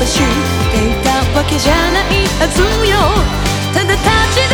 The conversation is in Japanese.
ばしていたわけじゃないはずよ。ただ立ち